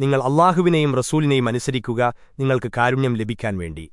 നിങ്ങൾ അള്ളാഹുവിനെയും റസൂലിനെയും അനുസരിക്കുക നിങ്ങൾക്ക് കാരുണ്യം ലഭിക്കാൻ വേണ്ടി.